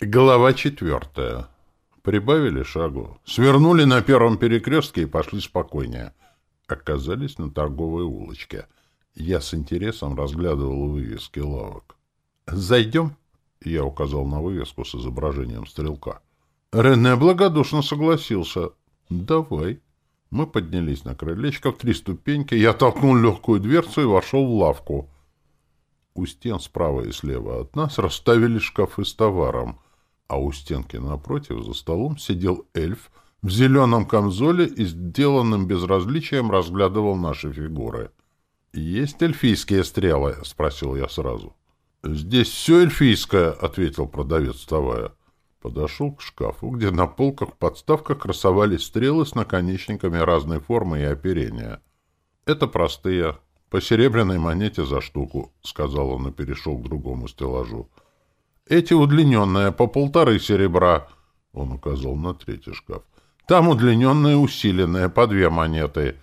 Глава четвертая. Прибавили шагу. Свернули на первом перекрестке и пошли спокойнее. Оказались на торговой улочке. Я с интересом разглядывал вывески лавок. «Зайдем?» — я указал на вывеску с изображением стрелка. Рене благодушно согласился. «Давай». Мы поднялись на крылечко в три ступеньки. Я толкнул легкую дверцу и вошел в лавку. У стен справа и слева от нас расставили шкафы с товаром, а у стенки напротив за столом сидел эльф в зеленом камзоле и сделанным безразличием разглядывал наши фигуры. «Есть эльфийские стрелы?» — спросил я сразу. «Здесь все эльфийское», — ответил продавец, вставая. Подошел к шкафу, где на полках подставках красовались стрелы с наконечниками разной формы и оперения. «Это простые, по серебряной монете за штуку», — сказал он и перешел к другому стеллажу. «Эти удлиненные, по полторы серебра», — он указал на третий шкаф. «Там удлиненные усиленные, по две монеты».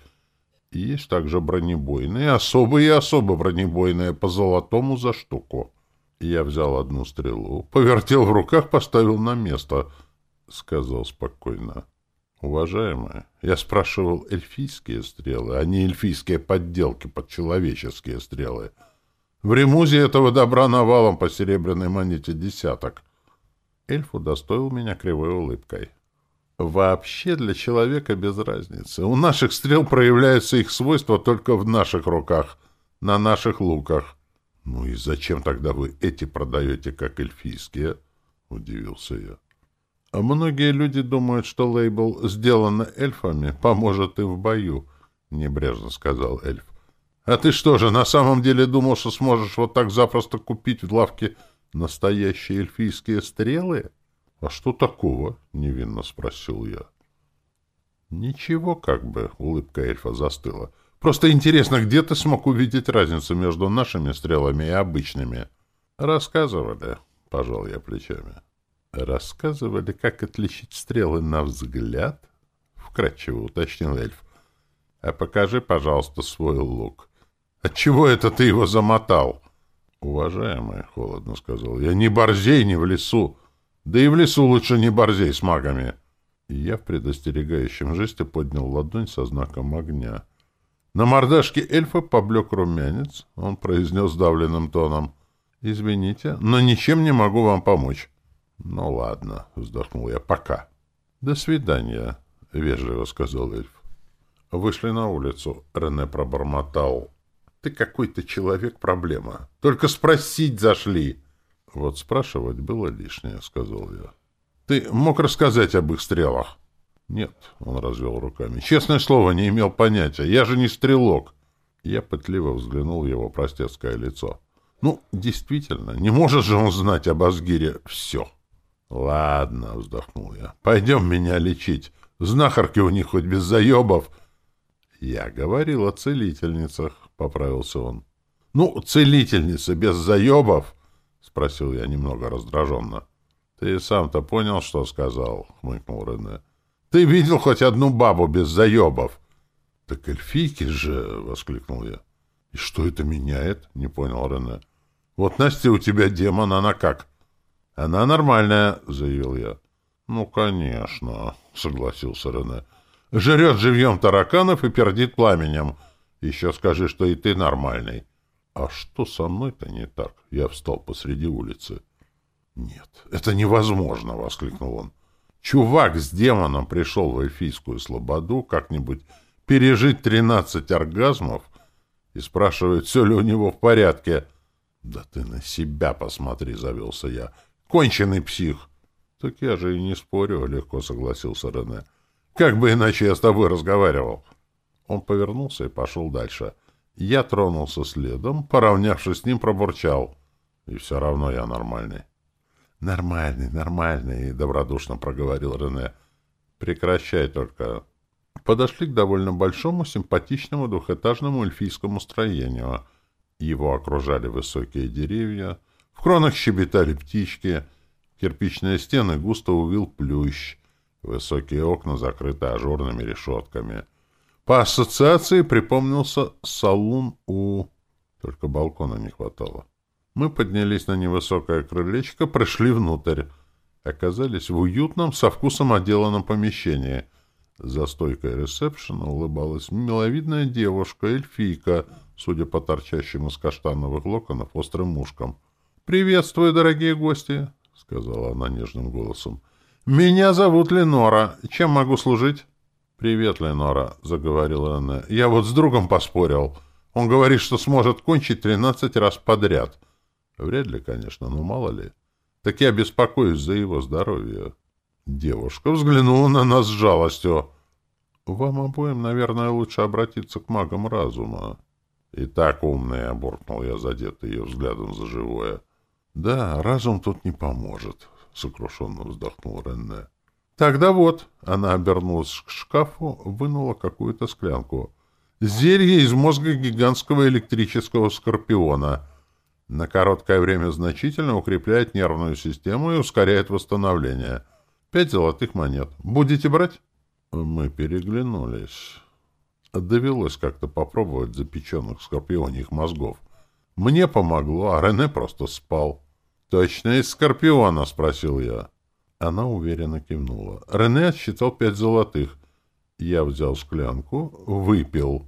Есть также бронебойные, особые и особо бронебойные, по золотому за штуку. Я взял одну стрелу, повертел в руках, поставил на место. Сказал спокойно. «Уважаемая, я спрашивал эльфийские стрелы, а не эльфийские подделки под человеческие стрелы. В Ремузе этого добра навалом по серебряной монете десяток». Эльф удостоил меня кривой улыбкой. «Вообще для человека без разницы. У наших стрел проявляются их свойства только в наших руках, на наших луках». «Ну и зачем тогда вы эти продаете, как эльфийские?» — удивился я. «А многие люди думают, что лейбл «сделано эльфами» поможет и в бою», — небрежно сказал эльф. «А ты что же, на самом деле думал, что сможешь вот так запросто купить в лавке настоящие эльфийские стрелы?» «А что такого?» — невинно спросил я. «Ничего, как бы», — улыбка эльфа застыла. Просто интересно, где ты смог увидеть разницу между нашими стрелами и обычными? Рассказывали, пожал я плечами. Рассказывали, как отличить стрелы на взгляд? Вкратчиво уточнил эльф. А покажи, пожалуйста, свой лук. Отчего это ты его замотал? Уважаемый, холодно сказал я, не борзей, не в лесу. Да и в лесу лучше не борзей с магами. И я в предостерегающем жесте поднял ладонь со знаком огня. На мордашке эльфа поблек румянец. Он произнес давленным тоном. «Извините, но ничем не могу вам помочь». «Ну ладно», — вздохнул я, — «пока». «До свидания», — вежливо сказал эльф. Вышли на улицу. Рене пробормотал. «Ты какой-то человек-проблема. Только спросить зашли». «Вот спрашивать было лишнее», — сказал я. «Ты мог рассказать об их стрелах?» «Нет», — он развел руками. «Честное слово, не имел понятия. Я же не стрелок». Я пытливо взглянул в его простецкое лицо. «Ну, действительно, не может же он знать об Асгире все». «Ладно», — вздохнул я. «Пойдем меня лечить. Знахарки у них хоть без заебов». «Я говорил о целительницах», — поправился он. «Ну, целительницы без заебов?» — спросил я немного раздраженно. «Ты сам-то понял, что сказал?» — хмыкнул Рене. Ты видел хоть одну бабу без заебов? — Так эльфийки же! — воскликнул я. — И что это меняет? — не понял Рене. — Вот Настя у тебя демон, она как? — Она нормальная, — заявил я. — Ну, конечно, — согласился Рене. — Жрет живьем тараканов и пердит пламенем. Еще скажи, что и ты нормальный. — А что со мной-то не так? Я встал посреди улицы. — Нет, это невозможно! — воскликнул он. Чувак с демоном пришел в эльфийскую слободу как-нибудь пережить тринадцать оргазмов и спрашивает, все ли у него в порядке. «Да ты на себя посмотри», — завелся я. «Конченый псих». «Так я же и не спорю», — легко согласился Рене. «Как бы иначе я с тобой разговаривал». Он повернулся и пошел дальше. Я тронулся следом, поравнявшись с ним, пробурчал. И все равно я нормальный. «Нормальный, нормальный», — добродушно проговорил Рене. «Прекращай только». Подошли к довольно большому, симпатичному двухэтажному эльфийскому строению. Его окружали высокие деревья, в кронах щебетали птички, кирпичные стены густо увил плющ, высокие окна закрыты ажурными решетками. По ассоциации припомнился салун у... Только балкона не хватало. Мы поднялись на невысокое крылечко, прошли внутрь. оказались в уютном, со вкусом отделанном помещении. За стойкой ресепшена улыбалась миловидная девушка, эльфийка, судя по торчащим из каштановых локонов острым ушкам. «Приветствую, дорогие гости!» — сказала она нежным голосом. «Меня зовут Ленора. Чем могу служить?» «Привет, Ленора», — заговорила она. «Я вот с другом поспорил. Он говорит, что сможет кончить тринадцать раз подряд. Вряд ли, конечно, но мало ли. Так я беспокоюсь за его здоровье». Девушка взглянула на нас с жалостью. «Вам обоим, наверное, лучше обратиться к магам разума». «И так умная», — буркнул я, задетый ее взглядом за живое. «Да, разум тут не поможет», — сокрушенно вздохнул Ренне. «Тогда вот», — она обернулась к шкафу, вынула какую-то склянку. «Зелье из мозга гигантского электрического скорпиона. На короткое время значительно укрепляет нервную систему и ускоряет восстановление. Пять золотых монет. Будете брать?» Мы переглянулись. Довелось как-то попробовать запеченных скорпионих мозгов. Мне помогло, а Рене просто спал. «Точно из скорпиона?» — спросил я. Она уверенно кивнула. Рене отсчитал пять золотых. Я взял склянку, выпил.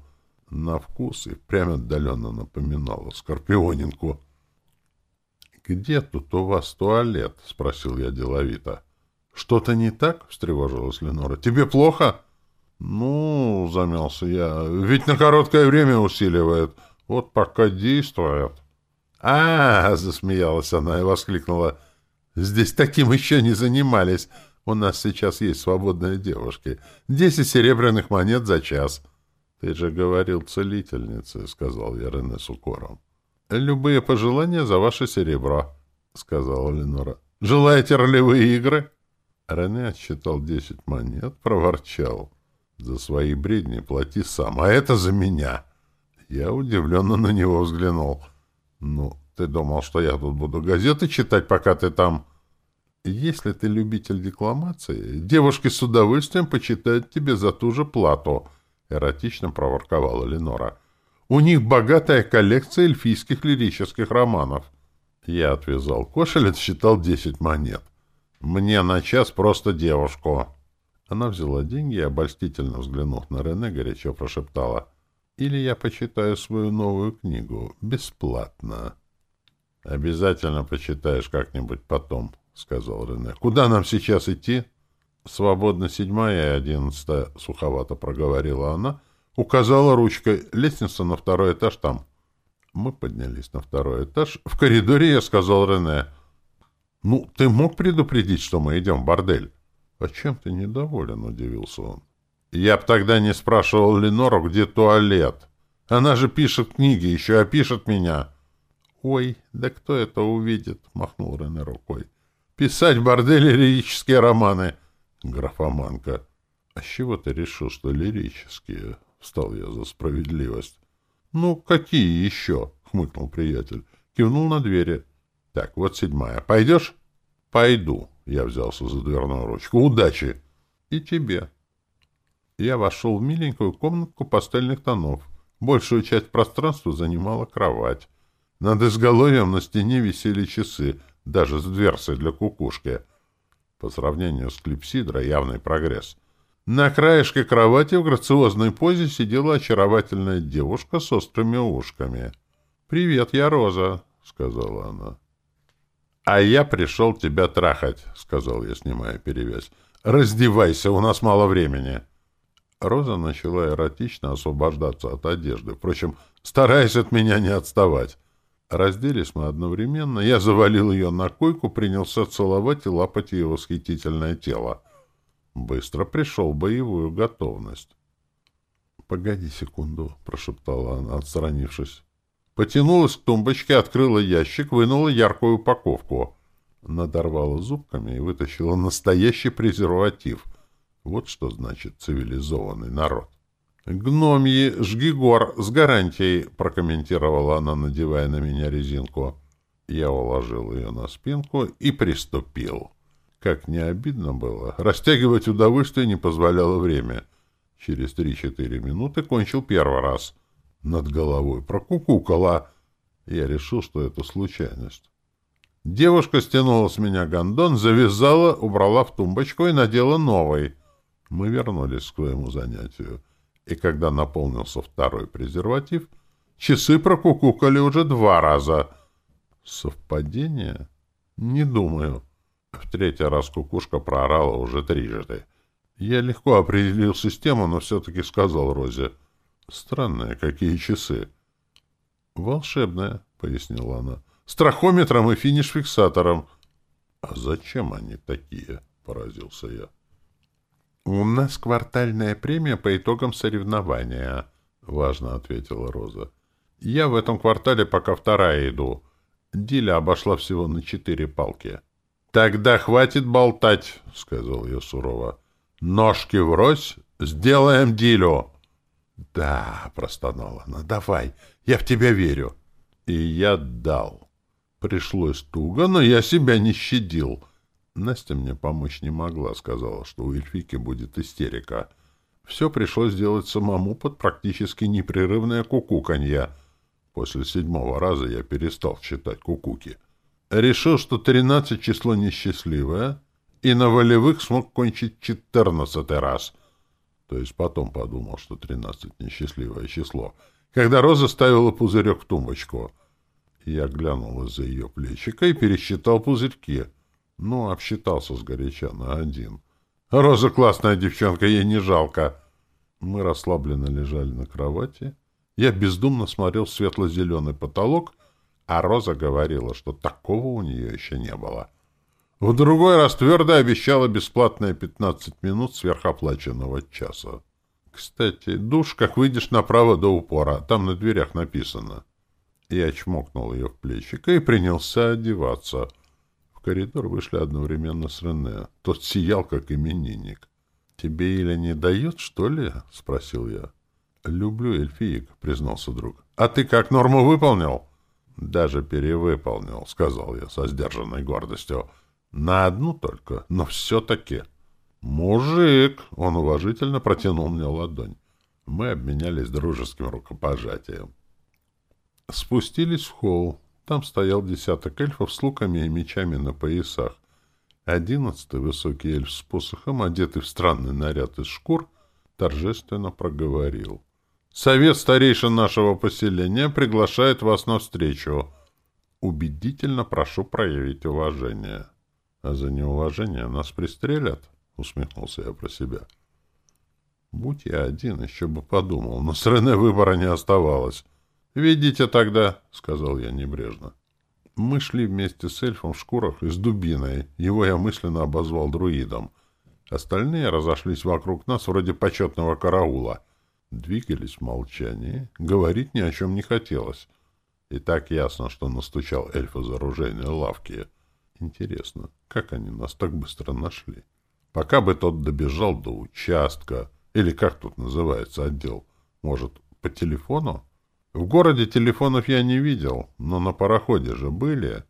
На вкус и прямо отдаленно напоминало скорпионинку. «Где тут у вас туалет?» — спросил я деловито. «Что-то не так?» — встревожилась Ленора. «Тебе плохо?» «Ну, — замялся я, — ведь на короткое время усиливает. Вот пока действует». «А, — засмеялась она и воскликнула, — здесь таким еще не занимались. У нас сейчас есть свободные девушки. Десять серебряных монет за час». «Ты же говорил целительнице», — сказал я Рене с укором. «Любые пожелания за ваше серебро», — сказала Ленора. «Желаете ролевые игры?» Рене отсчитал десять монет, проворчал. «За свои бредни плати сам, а это за меня!» Я удивленно на него взглянул. «Ну, ты думал, что я тут буду газеты читать, пока ты там...» «Если ты любитель декламации, девушки с удовольствием почитают тебе за ту же плату», — эротично проворковала Ленора. «У них богатая коллекция эльфийских лирических романов». Я отвязал кошель и отсчитал десять монет. «Мне на час просто девушку». Она взяла деньги и, обольстительно взглянув на Рене, горячо прошептала. «Или я почитаю свою новую книгу. Бесплатно». «Обязательно почитаешь как-нибудь потом», — сказал Рене. «Куда нам сейчас идти?» «Свободно седьмая и одиннадцатая», — суховато проговорила она. Указала ручкой. «Лестница на второй этаж там». Мы поднялись на второй этаж. В коридоре я сказал Рене. «Ну, ты мог предупредить, что мы идем в бордель?» «А чем ты недоволен?» — удивился он. «Я б тогда не спрашивал Ленору, где туалет. Она же пишет книги, еще опишет меня». «Ой, да кто это увидит?» — махнул Рене рукой. «Писать в борделе лирические романы!» «Графоманка». «А с чего ты решил, что лирические?» — встал я за справедливость. «Ну, какие еще?» — хмыкнул приятель. Кивнул на двери. Так, вот седьмая. Пойдешь? Пойду. Я взялся за дверную ручку. Удачи. И тебе. Я вошел в миленькую комнатку пастельных тонов. Большую часть пространства занимала кровать. Над изголовьем на стене висели часы, даже с дверцей для кукушки. По сравнению с клипсидрой явный прогресс. На краешке кровати в грациозной позе сидела очаровательная девушка с острыми ушками. «Привет, я Роза», — сказала она. «А я пришел тебя трахать», — сказал я, снимая перевязь. «Раздевайся, у нас мало времени». Роза начала эротично освобождаться от одежды, впрочем, стараясь от меня не отставать. Разделись мы одновременно, я завалил ее на койку, принялся целовать и лапать ее восхитительное тело. Быстро пришел в боевую готовность. — Погоди секунду, — прошептала она, отстранившись. Потянулась к тумбочке, открыла ящик, вынула яркую упаковку. Надорвала зубками и вытащила настоящий презерватив. Вот что значит цивилизованный народ. «Гномьи, жги гор, с гарантией», — прокомментировала она, надевая на меня резинку. Я уложил ее на спинку и приступил. Как не обидно было, растягивать удовольствие не позволяло время. Через три-четыре минуты кончил первый раз — над головой прокукукала. Я решил, что это случайность. Девушка стянула с меня гондон, завязала, убрала в тумбочку и надела новый. Мы вернулись к своему занятию. И когда наполнился второй презерватив, часы прокукукали уже два раза. Совпадение? Не думаю. В третий раз кукушка проорала уже трижды. Я легко определил систему, но все-таки сказал Розе. Странные какие часы. Волшебная, пояснила она. С трахометром и финиш-фиксатором. А зачем они такие? Поразился я. У нас квартальная премия по итогам соревнования, важно ответила Роза. Я в этом квартале пока вторая иду. Диля обошла всего на четыре палки. Тогда хватит болтать, сказал я сурово. Ножки врозь, сделаем Дилю. Да, простонала она. Давай, я в тебя верю. И я дал. Пришлось туго, но я себя не щадил. Настя мне помочь не могла, сказала, что у Эльфики будет истерика. Все пришлось делать самому под практически непрерывное кукуканье. После седьмого раза я перестал считать кукуки. Решил, что тринадцать число несчастливое, и на волевых смог кончить четырнадцатый раз. То есть потом подумал, что тринадцать несчастливое число. Когда Роза ставила пузырек в тумбочку — я глянул из-за ее плечика и пересчитал пузырьки. Ну, обсчитался сгоряча на один. Роза классная девчонка, ей не жалко. Мы расслабленно лежали на кровати. Я бездумно смотрел в светло-зеленый потолок, а Роза говорила, что такого у нее еще не было. В другой раз твердо обещала бесплатные 15 минут сверхоплаченного часа. Кстати, душ, как выйдешь направо до упора, там на дверях написано. Я чмокнул ее в плечико и принялся одеваться. Коридор вышли одновременно с Рене. Тот сиял, как именинник. — Тебе или не дает, что ли? — спросил я. — Люблю эльфиек, — признался друг. — А ты как норму выполнил? — Даже перевыполнил, — сказал я со сдержанной гордостью. — На одну только, но все-таки. — Мужик! — он уважительно протянул мне ладонь. Мы обменялись дружеским рукопожатием. Спустились в холл. Там стоял десяток эльфов с луками и мечами на поясах. Одиннадцатый высокий эльф с посохом, одетый в странный наряд из шкур, торжественно проговорил. «Совет старейшин нашего поселения приглашает вас на встречу. Убедительно прошу проявить уважение». «А за неуважение нас пристрелят?» — усмехнулся я про себя. «Будь я один, еще бы подумал, но с Рене выбора не оставалось». «Ведите тогда», — сказал я небрежно. Мы шли вместе с эльфом в шкурах и с дубиной. Его я мысленно обозвал друидом. Остальные разошлись вокруг нас вроде почетного караула. Двигались в молчании. Говорить ни о чем не хотелось. И так ясно, что настучал эльф из оружейной лавки. Интересно, как они нас так быстро нашли? Пока бы тот добежал до участка, или как тут называется отдел, может, по телефону? В городе телефонов я не видел, но на пароходе же были.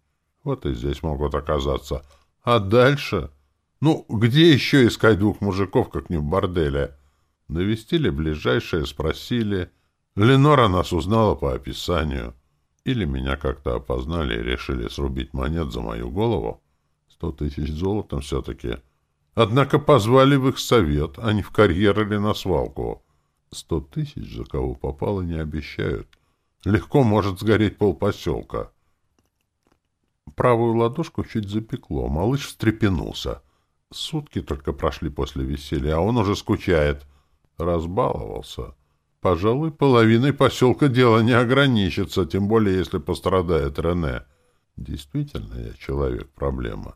Вот и здесь могут оказаться. А дальше? Ну, где еще искать двух мужиков, как не в борделе? Навестили ближайшие, спросили. Ленора нас узнала по описанию. Или меня как-то опознали и решили срубить монет за мою голову. Сто тысяч золотом все-таки. Однако позвали в их совет, а не в карьер или на свалку. Сто тысяч за кого попало не обещают. Легко может сгореть полпоселка. Правую ладошку чуть запекло. Малыш встрепенулся. Сутки только прошли после веселья, а он уже скучает. Разбаловался. Пожалуй, половиной поселка дело не ограничится, тем более, если пострадает Рене. Действительно, я человек-проблема.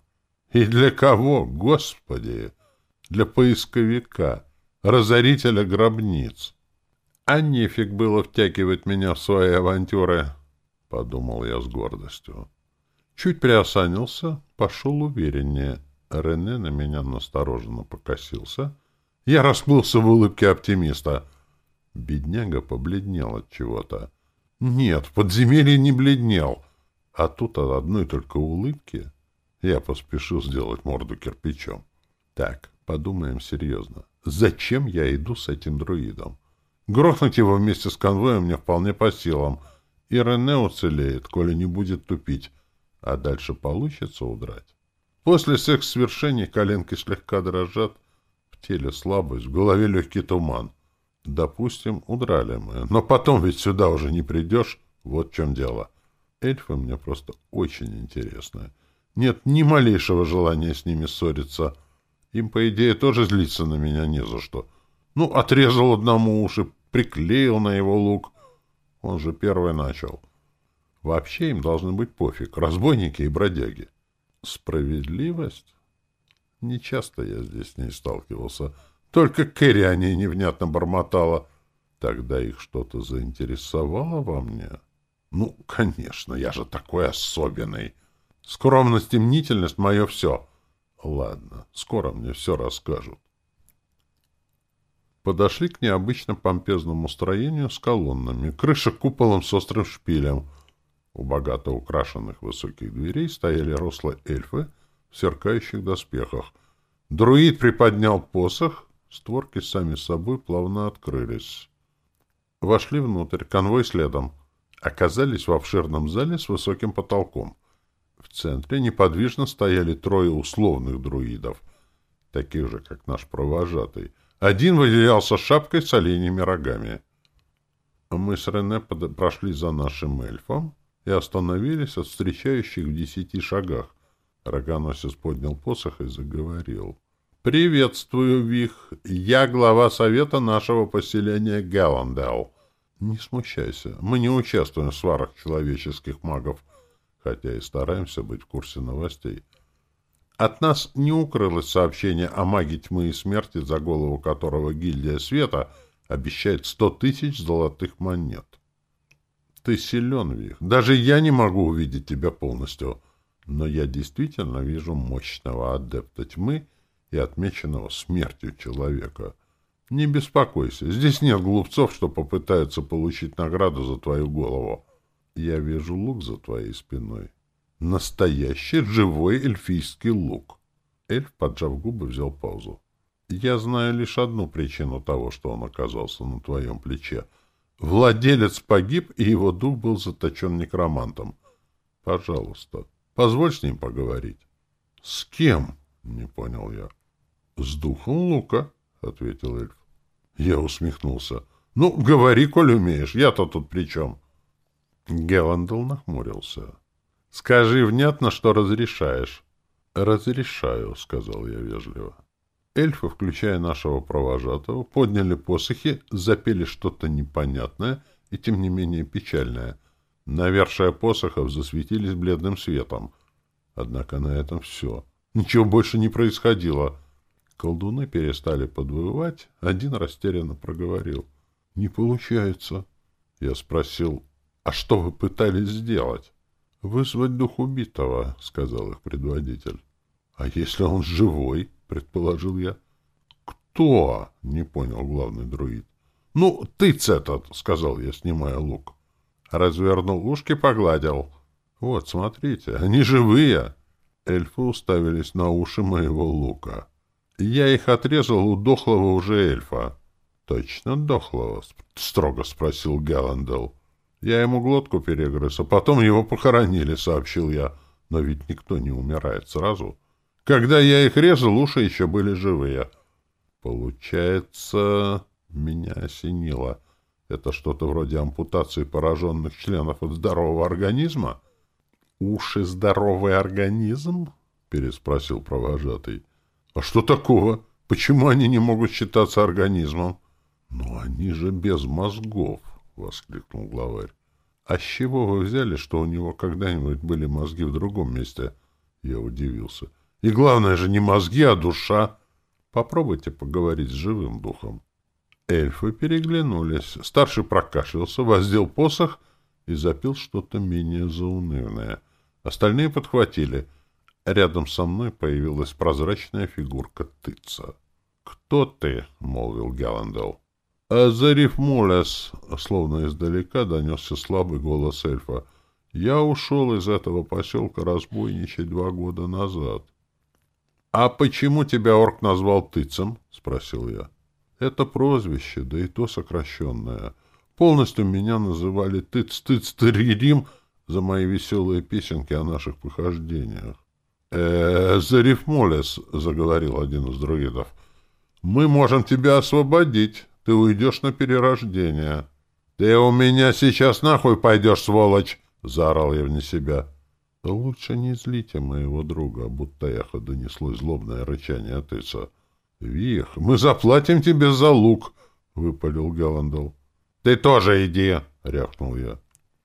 И для кого, Господи? Для поисковика разорителя гробниц. А нефиг было втягивать меня в свои авантюры, — подумал я с гордостью. Чуть приосанился, пошел увереннее. Рене на меня настороженно покосился. Я расплылся в улыбке оптимиста. Бедняга побледнел от чего-то. Нет, в подземелье не бледнел. А тут от одной только улыбки я поспешил сделать морду кирпичом. Так, подумаем серьезно. Зачем я иду с этим друидом? Грохнуть его вместе с конвоем мне вполне по силам. И Рене уцелеет, коли не будет тупить. А дальше получится удрать. После секс-свершений коленки слегка дрожат, в теле слабость, в голове легкий туман. Допустим, удрали мы, но потом ведь сюда уже не придешь, вот в чем дело. Эльфы мне просто очень интересны. Нет ни малейшего желания с ними ссориться. Им, по идее, тоже злиться на меня не за что. Ну, отрезал одному уши, приклеил на его лук. Он же первый начал. Вообще им должны быть пофиг, разбойники и бродяги. Справедливость? Нечасто я здесь с ней сталкивался. Только Кэрри о ней невнятно бормотала. Тогда их что-то заинтересовало во мне? Ну, конечно, я же такой особенный. Скромность и мнительность — мое все. Ладно, скоро мне все расскажут. Подошли к необычно помпезному строению с колоннами, крыша куполом с острым шпилем. У богато украшенных высоких дверей стояли рослые эльфы в сверкающих доспехах. Друид приподнял посох, Створки сами собой плавно открылись. Вошли внутрь, конвой следом. Оказались в обширном зале с высоким потолком. В центре неподвижно стояли трое условных друидов, таких же, как наш провожатый. Один выделялся шапкой с оленями рогами. Мы с Рене прошли за нашим эльфом и остановились от встречающих в десяти шагах. Рогоносец поднял посох и заговорил. «Приветствую, Вих. Я глава совета нашего поселения Галландел. Не смущайся, мы не участвуем в сварах человеческих магов, хотя и стараемся быть в курсе новостей. От нас не укрылось сообщение о маге тьмы и смерти, за голову которого гильдия света обещает сто тысяч золотых монет. Ты силен, Вих. Даже я не могу увидеть тебя полностью, но я действительно вижу мощного адепта тьмы — и отмеченного смертью человека. Не беспокойся, здесь нет глупцов, что попытаются получить награду за твою голову. Я вижу лук за твоей спиной. Настоящий живой эльфийский лук. Эльф, поджав губы, взял паузу. Я знаю лишь одну причину того, что он оказался на твоем плече. Владелец погиб, и его дух был заточен некромантом. Пожалуйста, позволь с ним поговорить. — С кем? — не понял я. — С духом лука, — ответил эльф. Я усмехнулся. — Ну, говори, коль умеешь, я-то тут при чем? Геландл нахмурился. — Скажи внятно, что разрешаешь. — Разрешаю, — сказал я вежливо. Эльфы, включая нашего провожатого, подняли посохи, запели что-то непонятное и, тем не менее, печальное. Навершие посохов засветились бледным светом. Однако на этом все. Ничего больше не происходило. — Колдуны перестали подвывать, один растерянно проговорил. — Не получается. Я спросил, — а что вы пытались сделать? — Вызвать дух убитого, — сказал их предводитель. — А если он живой? — предположил я. — Кто? — не понял главный друид. — Ну, тыц этот, — сказал я, снимая лук. Развернул ушки, погладил. — Вот, смотрите, они живые. Эльфы уставились на уши моего лука. Я их отрезал у дохлого уже эльфа. — Точно дохлого? — строго спросил Галландел. — Я ему глотку перегрыз, а потом его похоронили, — сообщил я. Но ведь никто не умирает сразу. Когда я их резал, уши еще были живые. Получается, меня осенило. Это что-то вроде ампутации пораженных членов от здорового организма? — Уши — здоровый организм? — переспросил провожатый. А что такого? Почему они не могут считаться организмом? Но они же без мозгов, воскликнул главарь. А с чего вы взяли, что у него когда-нибудь были мозги в другом месте? Я удивился. И главное же не мозги, а душа. Попробуйте поговорить с живым духом. Эльфы переглянулись. Старший прокашлялся, воздел посох и запил что-то менее заунывное. Остальные подхватили — Рядом со мной появилась прозрачная фигурка тыца. «Кто ты?» — молвил Галландел. «Азариф Мулес!» — словно издалека донесся слабый голос эльфа. «Я ушел из этого поселка разбойничать два года назад». «А почему тебя орк назвал тыцем?» — спросил я. «Это прозвище, да и то сокращенное. Полностью меня называли тыц-тыц-тыририм, за мои веселые песенки о наших похождениях. э Зарифмолес, — заговорил один из друидов, — мы можем тебя освободить. Ты уйдешь на перерождение. — Ты у меня сейчас нахуй пойдешь, сволочь! — заорал я вне себя. — Лучше не злите моего друга, будто эхо донеслось злобное рычание от Ица. — Вих, мы заплатим тебе за лук! — выпалил Галандал. — Ты тоже иди! — рявкнул я.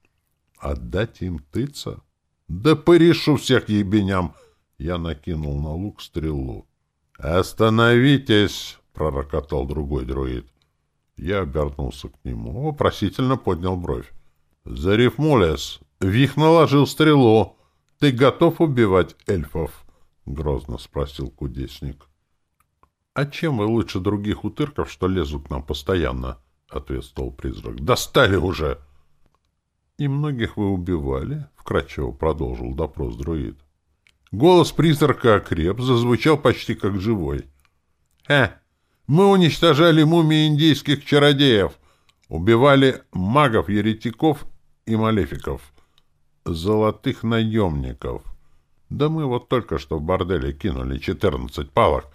— Отдать им тыца? Да порешу всех ебеням! Я накинул на лук стрелу. — Остановитесь! — пророкотал другой друид. Я обернулся к нему, вопросительно поднял бровь. — Зарифмулес, Вих наложил стрелу. Ты готов убивать эльфов? — грозно спросил кудесник. — А чем вы лучше других утырков, что лезут к нам постоянно? — ответствовал призрак. — Достали уже! — И многих вы убивали? — вкратчиво продолжил допрос друид. Голос призрака окреп, зазвучал почти как живой. — Э, мы уничтожали мумии индейских чародеев, убивали магов, еретиков и малефиков, золотых наемников. Да мы вот только что в борделе кинули четырнадцать палок,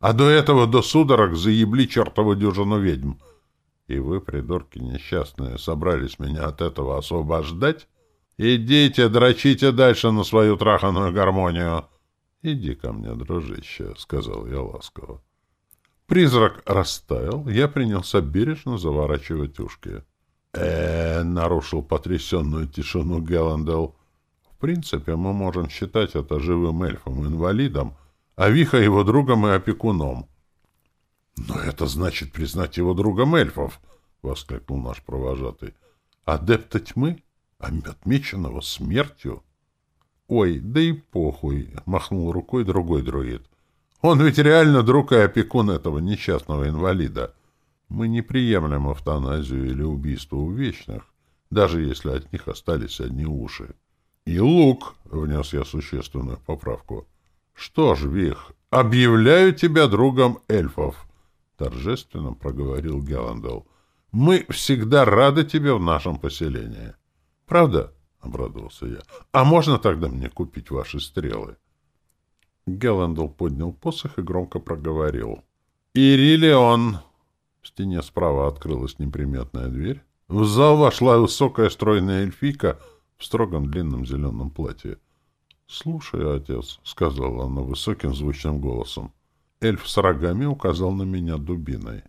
а до этого до судорог заебли чертову дюжину ведьм. И вы, придурки несчастные, собрались меня от этого освобождать? Идите, дрочите дальше на свою траханную гармонию. — Иди ко мне, дружище, — сказал я ласково. Призрак растаял, я принялся бережно заворачивать ушки. э нарушил потрясенную тишину Геландел. «В принципе, мы можем считать это живым эльфом-инвалидом, а Виха его другом и опекуном». «Но это значит признать его другом эльфов!» — воскликнул наш провожатый. «Адепта тьмы? Отмеченного смертью?» «Ой, да и похуй!» — махнул рукой другой друид. Он ведь реально друг и опекун этого несчастного инвалида. Мы не приемлем эвтаназию или убийство у вечных, даже если от них остались одни уши. И лук, — внес я существенную поправку. Что ж, Вих, объявляю тебя другом эльфов, — торжественно проговорил Геландел. Мы всегда рады тебе в нашем поселении. Правда? — обрадовался я. — А можно тогда мне купить ваши стрелы? — Геландл поднял посох и громко проговорил. «Ирилеон!» В стене справа открылась неприметная дверь. В зал вошла высокая стройная эльфийка в строгом длинном зеленом платье. «Слушай, отец», — сказала она высоким звучным голосом. Эльф с рогами указал на меня дубиной.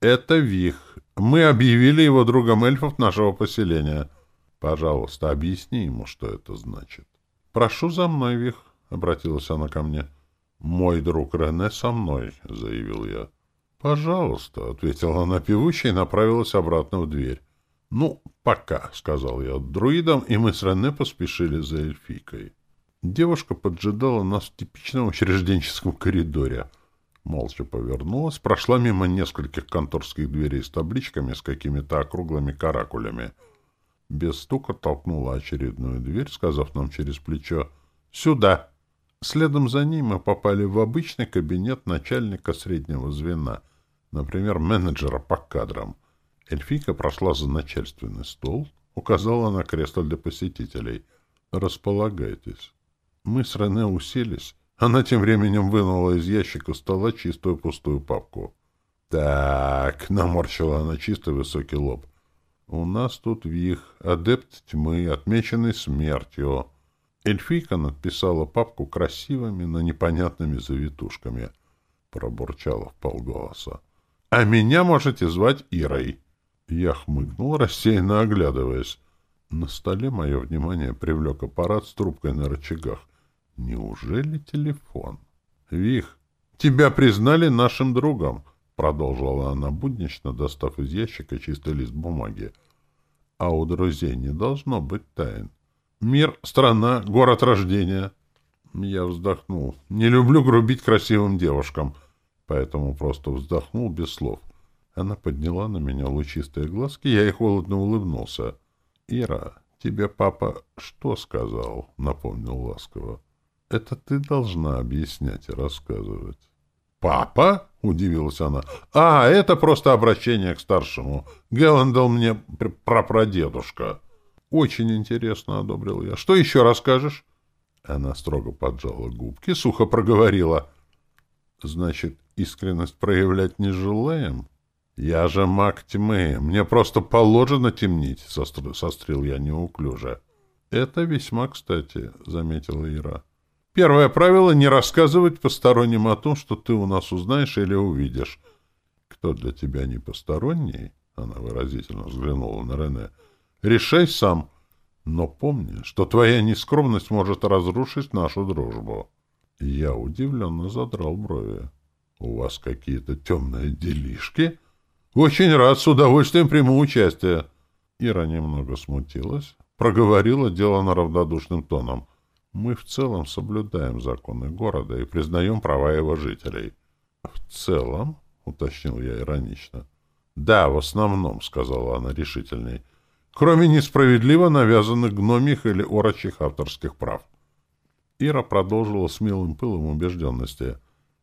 «Это Вих. Мы объявили его другом эльфов нашего поселения. Пожалуйста, объясни ему, что это значит». «Прошу за мной, Вих», — обратилась она ко мне. «Мой друг Рене со мной», — заявил я. «Пожалуйста», — ответила она певуче и направилась обратно в дверь. «Ну, пока», — сказал я друидам, и мы с Рене поспешили за эльфийкой. Девушка поджидала нас в типичном учрежденческом коридоре. Молча повернулась, прошла мимо нескольких конторских дверей с табличками с какими-то округлыми каракулями. Без стука толкнула очередную дверь, сказав нам через плечо «Сюда!» Следом за ней мы попали в обычный кабинет начальника среднего звена, например, менеджера по кадрам. Эльфийка прошла за начальственный стол, указала на кресло для посетителей. «Располагайтесь». Мы с Рене уселись. Она тем временем вынула из ящика стола чистую пустую папку. «Так», — наморщила она чистый высокий лоб. «У нас тут вих, адепт тьмы, отмеченный смертью». Эльфийка надписала папку красивыми, но непонятными завитушками. Пробурчала в полголоса. — А меня можете звать Ирой. Я хмыкнул, рассеянно оглядываясь. На столе мое внимание привлек аппарат с трубкой на рычагах. Неужели телефон? — Вих, тебя признали нашим другом, — продолжила она буднично, достав из ящика чистый лист бумаги. — А у друзей не должно быть тайн. Мир, страна, город рождения. Я вздохнул. Не люблю грубить красивым девушкам, поэтому просто вздохнул без слов. Она подняла на меня лучистые глазки, я ей холодно улыбнулся. «Ира, тебе папа что сказал?» — напомнил ласково. «Это ты должна объяснять и рассказывать». «Папа?» — удивилась она. «А, это просто обращение к старшему. Геландал мне прапрадедушка». Очень интересно, — одобрил я. Что еще расскажешь? Она строго поджала губки, сухо проговорила. Значит, искренность проявлять не желаем? Я же маг тьмы, мне просто положено темнить, — сострил я неуклюже. Это весьма кстати, — заметила Ира. Первое правило — не рассказывать посторонним о том, что ты у нас узнаешь или увидишь. Кто для тебя не посторонний, — она выразительно взглянула на Рене, — решай сам. Но помни, что твоя нескромность может разрушить нашу дружбу. Я удивленно задрал брови. У вас какие-то темные делишки? Очень рад, с удовольствием приму участие. Ира немного смутилась, проговорила дело на равнодушным тоном. Мы в целом соблюдаем законы города и признаем права его жителей. — В целом? — уточнил я иронично. — Да, в основном, — сказала она решительней. — Кроме несправедливо навязанных гномих или орочих авторских прав. Ира продолжила с милым пылом убежденности.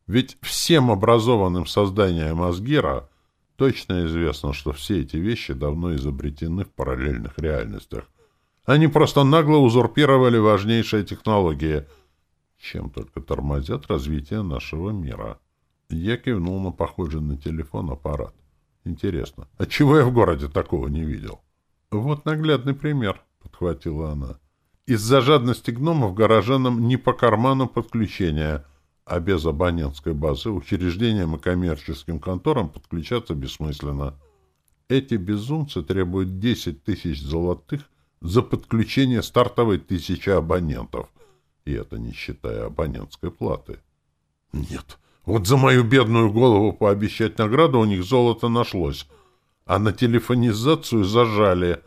Ведь всем образованным созданием Асгира точно известно, что все эти вещи давно изобретены в параллельных реальностях. Они просто нагло узурпировали важнейшие технологии, чем только тормозят развитие нашего мира. Я кивнул на похожий на телефон аппарат. Интересно, отчего я в городе такого не видел? Вот наглядный пример, — подхватила она. Из-за жадности гномов горожанам не по карману подключения, а без абонентской базы учреждениям и коммерческим конторам подключаться бессмысленно. Эти безумцы требуют 10 тысяч золотых за подключение стартовой тысячи абонентов. И это не считая абонентской платы. Нет, вот за мою бедную голову пообещать награду у них золото нашлось, а на телефонизацию зажали.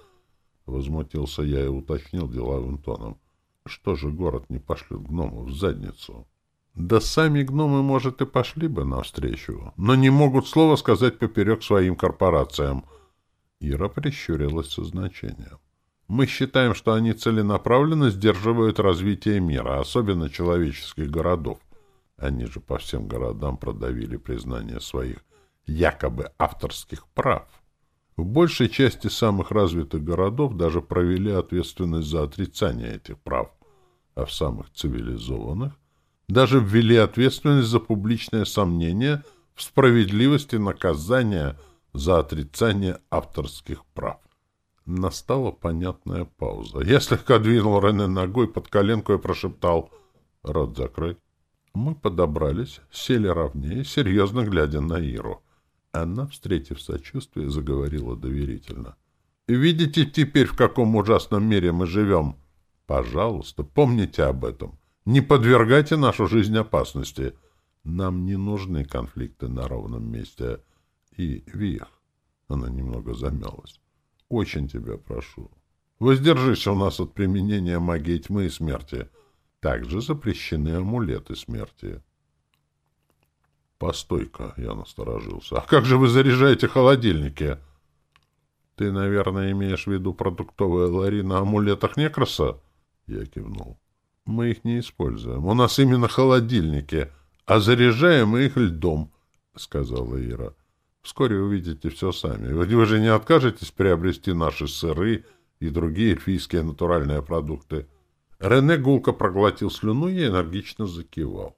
Возмутился я и уточнил деловым тоном. Что же город не пошлет гномов в задницу? Да сами гномы, может, и пошли бы навстречу, но не могут слова сказать поперек своим корпорациям. Ира прищурилась со значением. Мы считаем, что они целенаправленно сдерживают развитие мира, особенно человеческих городов. Они же по всем городам продавили признание своих якобы авторских прав. В большей части самых развитых городов даже провели ответственность за отрицание этих прав, а в самых цивилизованных даже ввели ответственность за публичное сомнение в справедливости наказания за отрицание авторских прав. Настала понятная пауза. Я слегка двинул Рене ногой под коленку и прошептал «Рот закрой». Мы подобрались, сели ровнее, серьезно глядя на Иру. Она, встретив сочувствие, заговорила доверительно. «Видите теперь, в каком ужасном мире мы живем? Пожалуйста, помните об этом. Не подвергайте нашу жизнь опасности. Нам не нужны конфликты на ровном месте. И, Вих...» Она немного замялась. Очень тебя прошу. Воздержись у нас от применения магии тьмы и смерти. Также запрещены амулеты смерти. Постой-ка, я насторожился. А как же вы заряжаете холодильники? Ты, наверное, имеешь в виду продуктовые лари на амулетах Некроса? Я кивнул. Мы их не используем. У нас именно холодильники, а заряжаем мы их льдом, сказала Ира. Вскоре увидите все сами. Вы же не откажетесь приобрести наши сыры и другие эльфийские натуральные продукты. Рене гулко проглотил слюну и энергично закивал.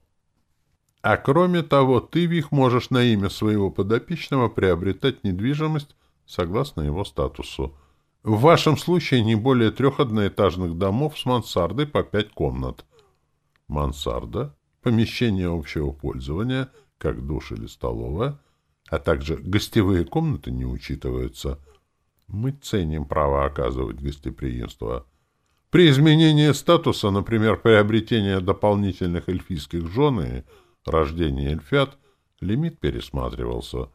А кроме того, ты, Вих, можешь на имя своего подопечного приобретать недвижимость согласно его статусу. В вашем случае не более трех одноэтажных домов с мансардой по пять комнат. Мансарда — помещение общего пользования, как душ или столовая — а также гостевые комнаты не учитываются. Мы ценим право оказывать гостеприимство. При изменении статуса, например, приобретение дополнительных эльфийских жен и рождения эльфят, лимит пересматривался.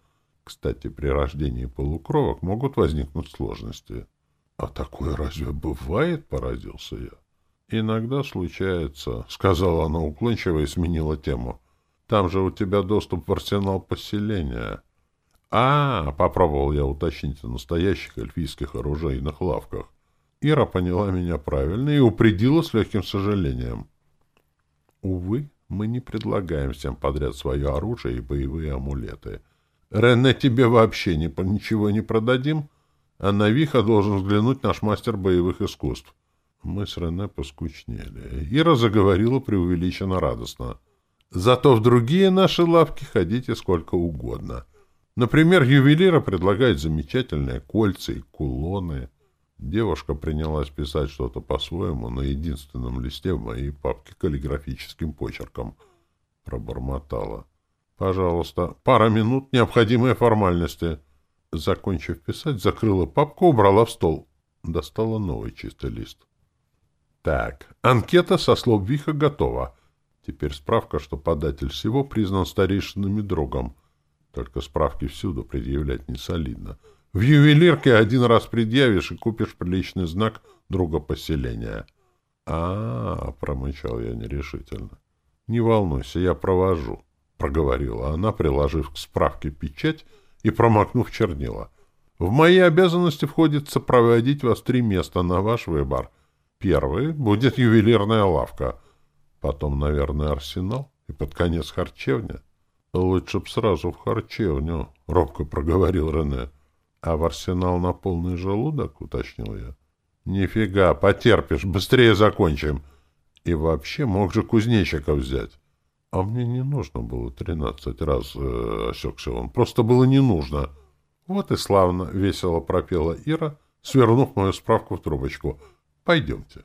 Кстати, при рождении полукровок могут возникнуть сложности. — А такое разве бывает? — поразился я. — Иногда случается, — сказала она уклончиво и сменила тему. — Там же у тебя доступ в арсенал поселения. А, попробовал я уточнить о настоящих эльфийских оружейных лавках. Ира поняла меня правильно и упредила с легким сожалением. Увы, мы не предлагаем всем подряд свое оружие и боевые амулеты. Рене, тебе вообще ничего не продадим? а на Виха должен взглянуть наш мастер боевых искусств. Мы с Рене поскучнели. Ира заговорила преувеличенно радостно. Зато в другие наши лавки ходите сколько угодно. Например, ювелира предлагает замечательные кольца и кулоны. Девушка принялась писать что-то по-своему на единственном листе в моей папке каллиграфическим почерком. Пробормотала. «Пожалуйста, пара минут, необходимые формальности». Закончив писать, закрыла папку, убрала в стол. Достала новый чистый лист. Так, анкета со слов Виха готова. Теперь справка, что податель всего признан старейшинами другом. Только справки всюду предъявлять не солидно. В ювелирке один раз предъявишь и купишь приличный знак друга поселения. А, -а, промычал я нерешительно. Не волнуйся, я провожу, проговорила она, приложив к справке печать и промокнув чернила. В мои обязанности входит сопроводить вас три места на ваш выбор. Первый будет ювелирная лавка, потом, наверное, арсенал и под конец харчевня. Лучше б сразу в харчевню, — робко проговорил Рене. — А в арсенал на полный желудок, — уточнил я. — Нифига, потерпишь, быстрее закончим. И вообще мог же кузнечика взять. А мне не нужно было тринадцать раз, э, осекся он. Просто было не нужно. Вот и славно, — весело пропела Ира, свернув мою справку в трубочку. Пойдемте.